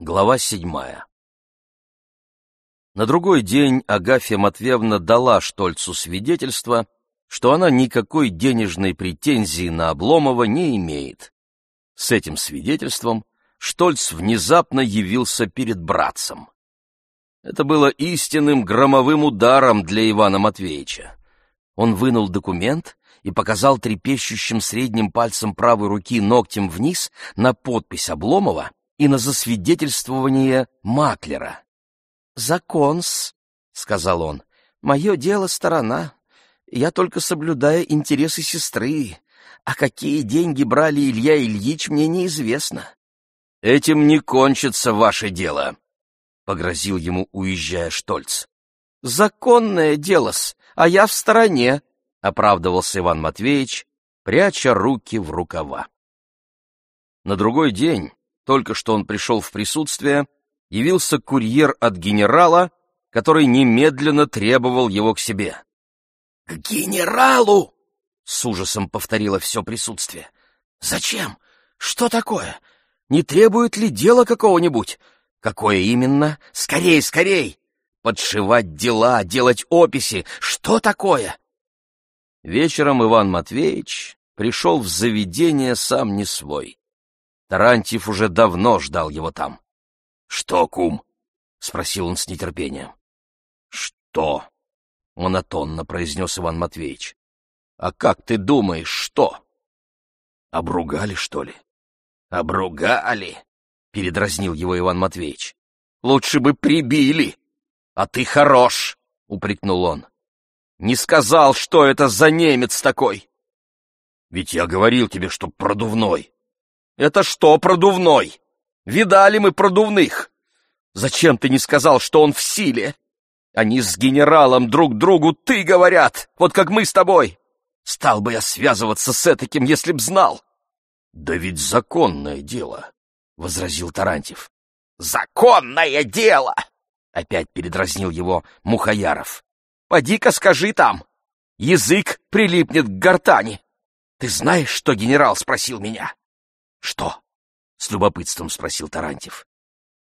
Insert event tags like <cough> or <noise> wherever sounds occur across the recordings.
Глава седьмая На другой день Агафья Матвеевна дала Штольцу свидетельство, что она никакой денежной претензии на Обломова не имеет. С этим свидетельством Штольц внезапно явился перед братцем. Это было истинным громовым ударом для Ивана Матвеевича. Он вынул документ и показал трепещущим средним пальцем правой руки ногтем вниз на подпись Обломова и на засвидетельствование маклера. «Законс», — сказал он, — «мое дело сторона. Я только соблюдаю интересы сестры. А какие деньги брали Илья Ильич, мне неизвестно». «Этим не кончится ваше дело», — погрозил ему, уезжая Штольц. «Законное дело-с, а я в стороне», — оправдывался Иван Матвеевич, пряча руки в рукава. На другой день только что он пришел в присутствие, явился курьер от генерала, который немедленно требовал его к себе. — К генералу! — с ужасом повторило все присутствие. — Зачем? Что такое? Не требует ли дела какого-нибудь? Какое именно? Скорей, скорей! Подшивать дела, делать описи. Что такое? Вечером Иван Матвеевич пришел в заведение сам не свой. Тарантьев уже давно ждал его там. — Что, кум? — спросил он с нетерпением. — Что? — монотонно произнес Иван Матвеевич. — А как ты думаешь, что? — Обругали, что ли? — Обругали? — передразнил его Иван Матвеевич. — Лучше бы прибили. — А ты хорош, — упрекнул он. — Не сказал, что это за немец такой. — Ведь я говорил тебе, что продувной. Это что, продувной? Видали мы продувных? Зачем ты не сказал, что он в силе? Они с генералом друг другу «ты» говорят, вот как мы с тобой. Стал бы я связываться с этаким, если б знал. — Да ведь законное дело, — возразил Тарантьев. — Законное дело! — опять передразнил его Мухаяров. — Поди-ка скажи там. Язык прилипнет к гортани. Ты знаешь, что генерал спросил меня? «Что?» — с любопытством спросил Тарантьев.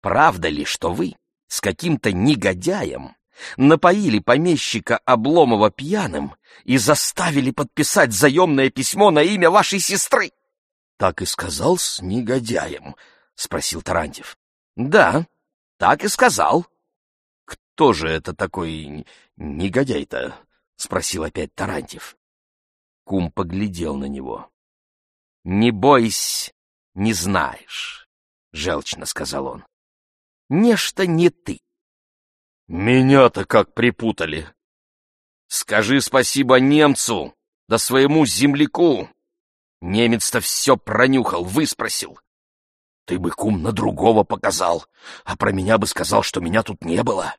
«Правда ли, что вы с каким-то негодяем напоили помещика Обломова пьяным и заставили подписать заемное письмо на имя вашей сестры?» «Так и сказал с негодяем?» — спросил Тарантьев. «Да, так и сказал». «Кто же это такой негодяй-то?» — спросил опять Тарантьев. Кум поглядел на него. «Не бойся, не знаешь», — желчно сказал он. «Нечто не ты». «Меня-то как припутали!» «Скажи спасибо немцу, да своему земляку!» Немец-то все пронюхал, выспросил. «Ты бы, кум, на другого показал, а про меня бы сказал, что меня тут не было».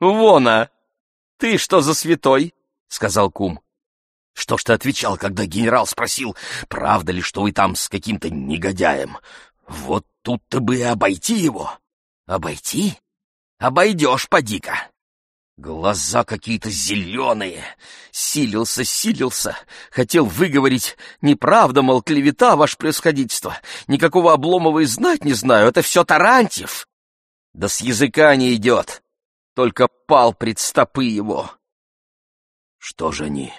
«Вон, а! Ты что за святой?» — сказал кум. Что ж ты отвечал, когда генерал спросил, правда ли, что вы там с каким-то негодяем? Вот тут-то бы и обойти его. Обойти? Обойдешь, поди-ка. Глаза какие-то зеленые. Силился, силился. Хотел выговорить. Неправда, мол, клевета, ваше происходительство. Никакого Обломова и знать не знаю. Это все Тарантьев. Да с языка не идет. Только пал пред стопы его. Что же они,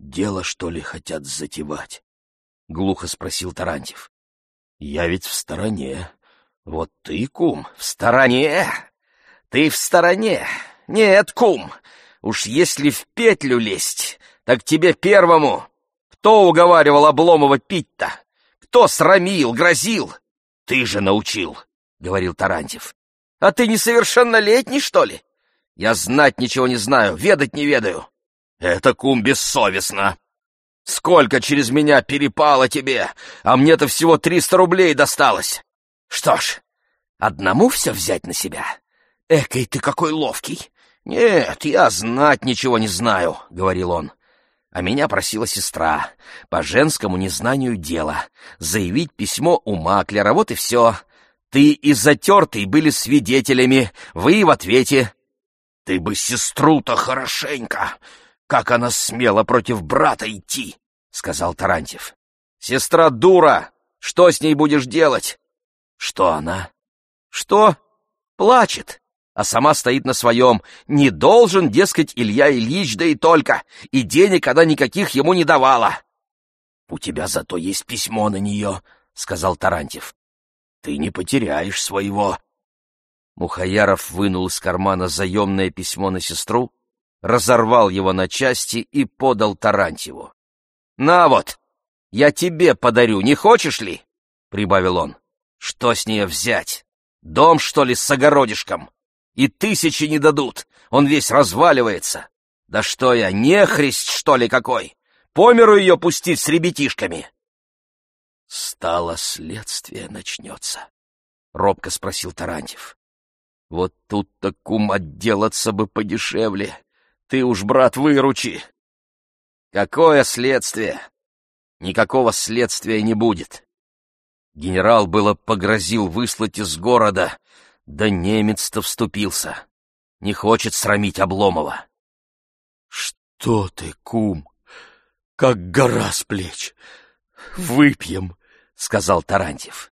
Дело, что ли, хотят затевать? — глухо спросил Тарантьев. — Я ведь в стороне. Вот ты, кум, в стороне. Ты в стороне. Нет, кум, уж если в петлю лезть, так тебе первому. Кто уговаривал Обломова пить-то? Кто срамил, грозил? Ты же научил, — говорил Тарантьев. А ты несовершеннолетний, что ли? Я знать ничего не знаю, ведать не ведаю. Это, кум, бессовестно. Сколько через меня перепало тебе, а мне-то всего триста рублей досталось. Что ж, одному все взять на себя? Экой ты какой ловкий. Нет, я знать ничего не знаю, — говорил он. А меня просила сестра, по женскому незнанию дела, заявить письмо у маклера, вот и все. Ты и затертый были свидетелями, вы в ответе. Ты бы сестру-то хорошенько, как она смела против брата идти, — сказал Тарантьев. — Сестра дура! Что с ней будешь делать? — Что она? Что? Плачет, а сама стоит на своем. Не должен, дескать, Илья Ильич, да и только. И денег она никаких ему не давала. — У тебя зато есть письмо на нее, — сказал Тарантьев. — Ты не потеряешь своего. Мухаяров вынул из кармана заемное письмо на сестру, разорвал его на части и подал Тарантьеву. — На вот, я тебе подарю, не хочешь ли? — прибавил он. — Что с нее взять? Дом, что ли, с огородишком? И тысячи не дадут, он весь разваливается. Да что я, нехрист, что ли, какой? По миру ее пустить с ребятишками!» «Стало следствие начнется», — робко спросил Тарантьев. «Вот тут-то, кум, отделаться бы подешевле. Ты уж, брат, выручи!» «Какое следствие? Никакого следствия не будет!» Генерал было погрозил выслать из города, да немец-то вступился. Не хочет срамить Обломова. «Что ты, кум?» как гора с плеч. Выпьем, — сказал Тарантьев.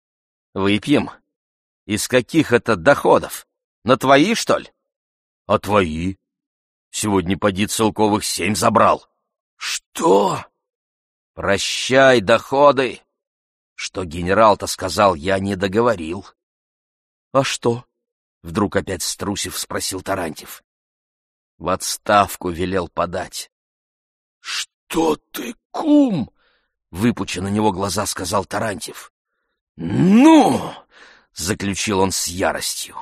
Выпьем? Из каких это доходов? На твои, что ли? А твои? Сегодня поди целковых семь забрал. Что? Прощай, доходы. Что генерал-то сказал, я не договорил. А что? Вдруг опять струсив спросил Тарантьев. В отставку велел подать. Что? «Что ты, кум?» — выпуча на него глаза, сказал Тарантьев. «Ну!» — заключил он с яростью.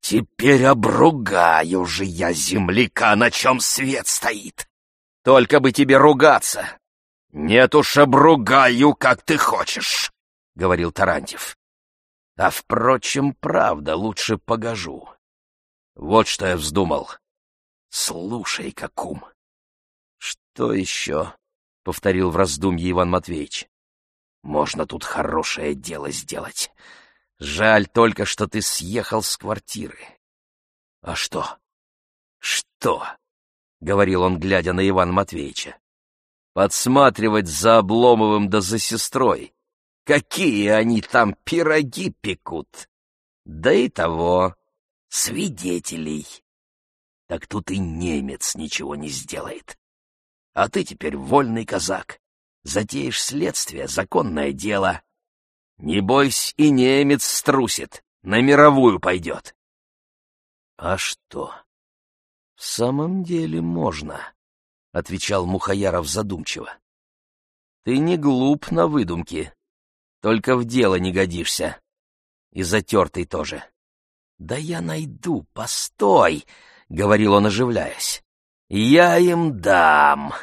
«Теперь обругаю же я земляка, на чем свет стоит! Только бы тебе ругаться! Нет уж, обругаю, как ты хочешь!» — говорил Тарантьев. «А, впрочем, правда, лучше погожу. Вот что я вздумал. Слушай-ка, кум, «Что еще?» — повторил в раздумье Иван Матвеевич. «Можно тут хорошее дело сделать. Жаль только, что ты съехал с квартиры». «А что?» «Что?» — говорил он, глядя на Ивана Матвеевича. «Подсматривать за Обломовым да за сестрой. Какие они там пироги пекут! Да и того, свидетелей. Так тут и немец ничего не сделает. А ты теперь вольный казак. Затеешь следствие, законное дело. Не бойся, и немец струсит, на мировую пойдет. А что? В самом деле можно, — отвечал Мухаяров задумчиво. Ты не глуп на выдумки, только в дело не годишься. И затертый тоже. Да я найду, постой, — говорил он, оживляясь. Я им дам.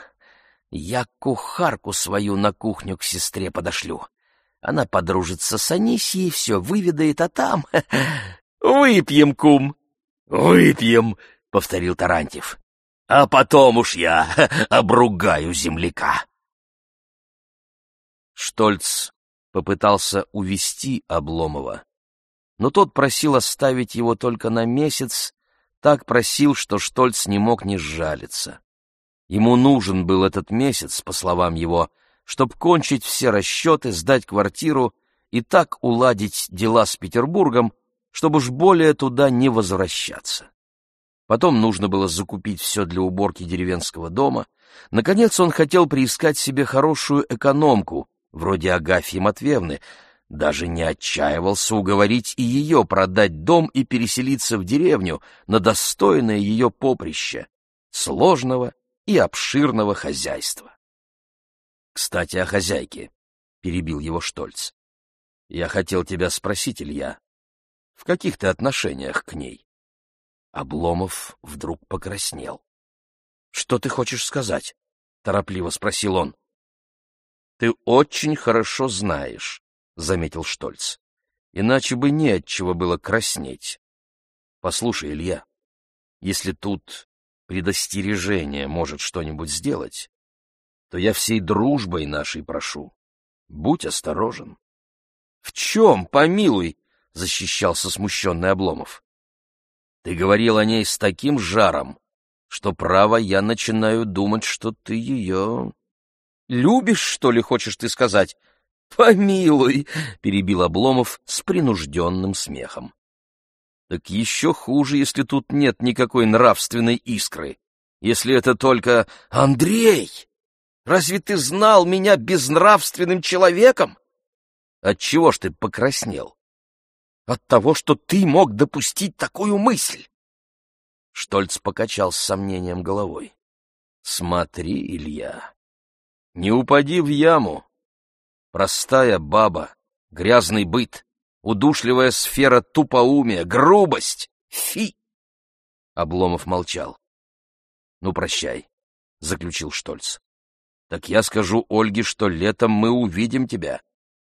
Я кухарку свою на кухню к сестре подошлю. Она подружится с Анисией, все выведает, а там... <laughs> Выпьем, кум. Выпьем, — повторил Тарантьев. А потом уж я <laughs> обругаю земляка. Штольц попытался увести Обломова, но тот просил оставить его только на месяц так просил, что Штольц не мог не сжалиться. Ему нужен был этот месяц, по словам его, чтобы кончить все расчеты, сдать квартиру и так уладить дела с Петербургом, чтобы уж более туда не возвращаться. Потом нужно было закупить все для уборки деревенского дома. Наконец он хотел приискать себе хорошую экономку, вроде Агафьи Матвеевны, даже не отчаивался уговорить и ее продать дом и переселиться в деревню на достойное ее поприще, сложного и обширного хозяйства. «Кстати, о хозяйке», — перебил его Штольц. «Я хотел тебя спросить, Илья, в каких ты отношениях к ней?» Обломов вдруг покраснел. «Что ты хочешь сказать?» — торопливо спросил он. «Ты очень хорошо знаешь, — заметил Штольц. «Иначе бы не от чего было краснеть. Послушай, Илья, если тут предостережение может что-нибудь сделать, то я всей дружбой нашей прошу. Будь осторожен». «В чем, помилуй?» — защищался смущенный Обломов. «Ты говорил о ней с таким жаром, что, право, я начинаю думать, что ты ее...» «Любишь, что ли, хочешь ты сказать?» «Помилуй!» — перебил Обломов с принужденным смехом. Так еще хуже, если тут нет никакой нравственной искры. Если это только Андрей! Разве ты знал меня безнравственным человеком? Отчего ж ты покраснел? От того, что ты мог допустить такую мысль. Штольц покачал с сомнением головой. Смотри, Илья, не упади в яму. Простая баба, грязный быт, удушливая сфера тупоумия, грубость. Фи! Обломов молчал. «Ну, прощай», — заключил Штольц. «Так я скажу Ольге, что летом мы увидим тебя.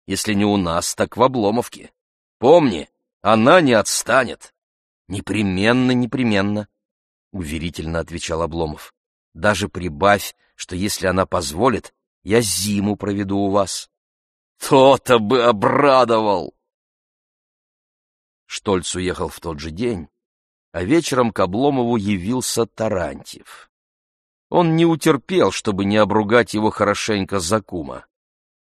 Если не у нас, так в Обломовке. Помни, она не отстанет». «Непременно, непременно», — уверительно отвечал Обломов. «Даже прибавь, что если она позволит, я зиму проведу у вас». «То-то бы обрадовал!» Штольц уехал в тот же день, а вечером к Обломову явился Тарантьев. Он не утерпел, чтобы не обругать его хорошенько за кума.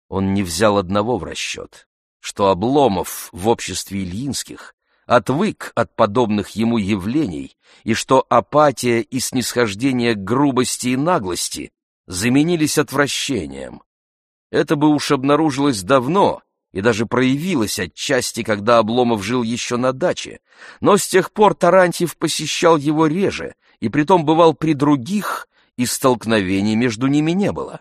Он не взял одного в расчет, что Обломов в обществе Ильинских отвык от подобных ему явлений и что апатия и снисхождение грубости и наглости заменились отвращением. Это бы уж обнаружилось давно, и даже проявилась отчасти, когда Обломов жил еще на даче, но с тех пор Тарантьев посещал его реже, и притом бывал при других, и столкновений между ними не было.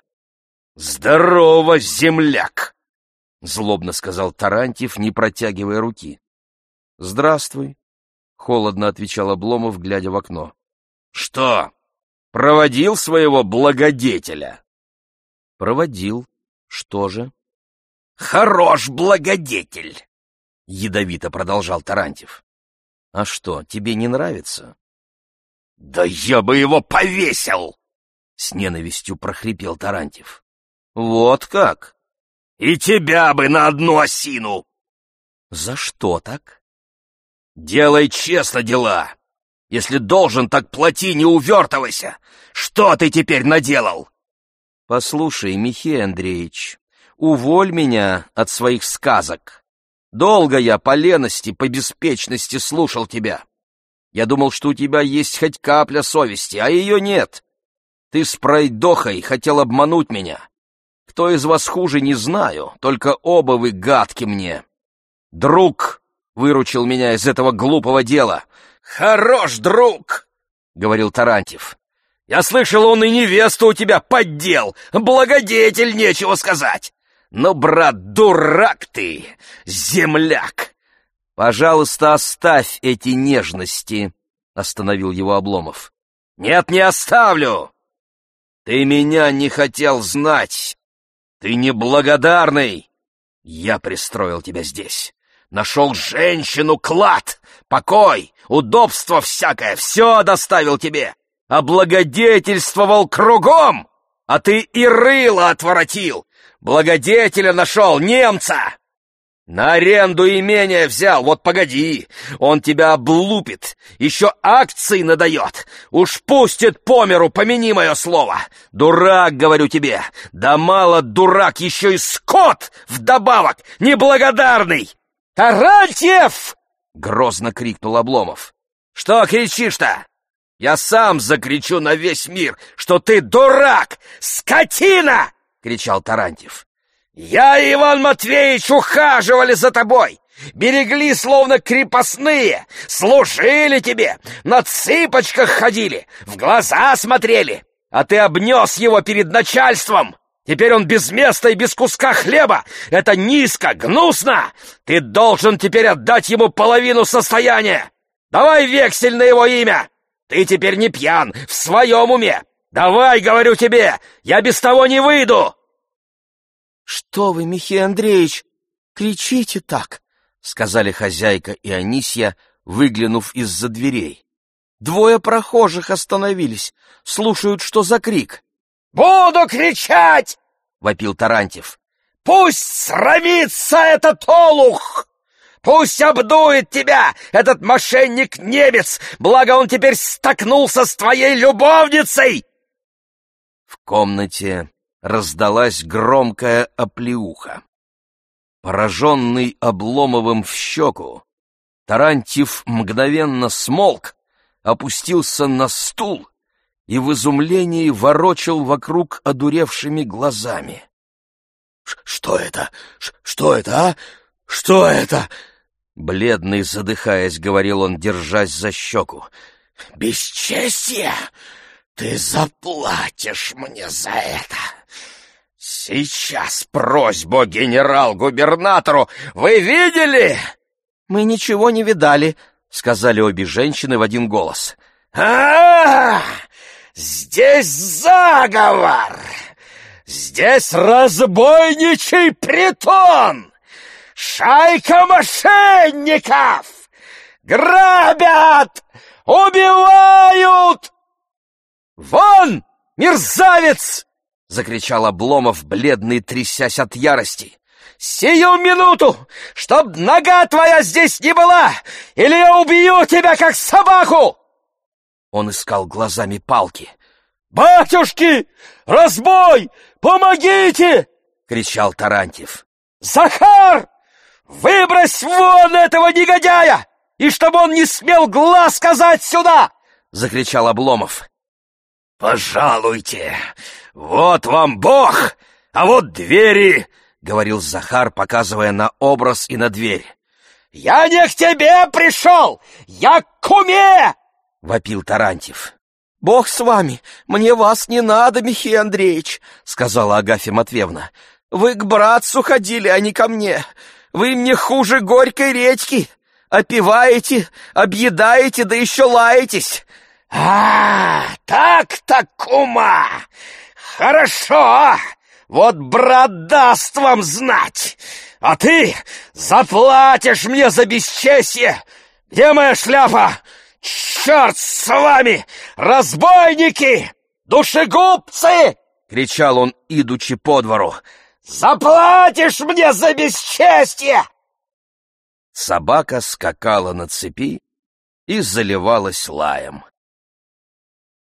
«Здорово, земляк!» — злобно сказал Тарантьев, не протягивая руки. «Здравствуй», — холодно отвечал Обломов, глядя в окно. «Что, проводил своего благодетеля?» «Проводил. Что же?» Хорош благодетель! — ядовито продолжал Тарантьев. — А что, тебе не нравится? — Да я бы его повесил! — с ненавистью прохрипел Тарантьев. — Вот как? — И тебя бы на одну осину! — За что так? — Делай честно дела! Если должен, так плати, не увертывайся! Что ты теперь наделал? — Послушай, Михей Андреевич, уволь меня от своих сказок. Долго я по лености, по беспечности слушал тебя. Я думал, что у тебя есть хоть капля совести, а ее нет. Ты с пройдохой хотел обмануть меня. Кто из вас хуже, не знаю, только оба вы гадки мне. Друг выручил меня из этого глупого дела. Хорош, друг, — говорил Тарантьев. Я слышал, он и невесту у тебя поддел. Благодетель, нечего сказать. «Ну, брат, дурак ты, земляк!» «Пожалуйста, оставь эти нежности», — остановил его Обломов. «Нет, не оставлю! Ты меня не хотел знать! Ты неблагодарный! Я пристроил тебя здесь, нашел женщину, клад, покой, удобство всякое, все доставил тебе, облагодетельствовал кругом, а ты и рыло отворотил, Благодетеля нашел, немца! На аренду имение взял, вот погоди, он тебя облупит, еще акции надает, уж пустит по миру, помяни мое слово. Дурак, говорю тебе, да мало дурак, еще и скот вдобавок, неблагодарный. Тарантьев! Грозно крикнул Обломов. Что кричишь-то? Я сам закричу на весь мир, что ты дурак, скотина! — кричал Тарантьев. «Я и Иван Матвеевич ухаживали за тобой, берегли словно крепостные, служили тебе, на цыпочках ходили, в глаза смотрели, а ты обнес его перед начальством. Теперь он без места и без куска хлеба. Это низко, гнусно. Ты должен теперь отдать ему половину состояния. Давай вексель на его имя. Ты теперь не пьян, в своем уме. «Давай, говорю тебе, я без того не выйду!» «Что вы, Михей Андреевич, кричите так!» — сказали хозяйка и Анисья, выглянув из-за дверей. «Двое прохожих остановились, слушают, что за крик». «Буду кричать!» — вопил Тарантьев. «Пусть срамится этот олух!» Пусть обдует тебя этот мошенник-немец, благо он теперь столкнулся с твоей любовницей!» В комнате раздалась громкая оплеуха. Пораженный Обломовым в щеку, Тарантьев мгновенно смолк, опустился на стул и в изумлении ворочал вокруг одуревшими глазами. — Что это? Что это, а? Что это? Бледный, задыхаясь, говорил он, держась за щеку. — Бесчестье! Ты заплатишь мне за это! Сейчас просьбу генерал-губернатору! Вы видели? — Мы ничего не видали, — сказали обе женщины в один голос. — А, -а, -а здесь заговор! Здесь разбойничий притон! Шайка мошенников! Грабят! Убивают! «Вон, мерзавец!» — закричал Обломов, бледный, трясясь от ярости. «Сию минуту, чтоб нога твоя здесь не была, или я убью тебя, как собаку!» Он искал глазами палки. «Батюшки! Разбой! Помогите!» — кричал Тарантьев. «Захар! Выбрось вон этого негодяя! И чтобы он не смел глаз сказать сюда!» — закричал Обломов. «Пожалуйте! Вот вам Бог! А вот двери!» — говорил Захар, показывая на образ и на дверь. «Я не к тебе пришел! Я к куме!» — вопил Тарантьев. «Бог с вами! Мне вас не надо, Михей Андреевич!» — сказала Агафья Матвеевна. «Вы к братцу ходили, а не ко мне. Вы мне хуже горькой редьки. Опиваете, объедаете, да еще лаетесь. «А, так-то, кума! Хорошо! Вот брат даст вам знать! А ты заплатишь мне за бесчестье! Где моя шляпа? Черт с вами! Разбойники! Душегубцы!» — кричал он, идучи по двору. «Заплатишь мне за бесчестье!» Собака скакала на цепи и заливалась лаем.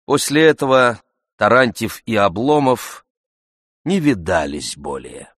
После этого Тарантьев и Обломов не видались более.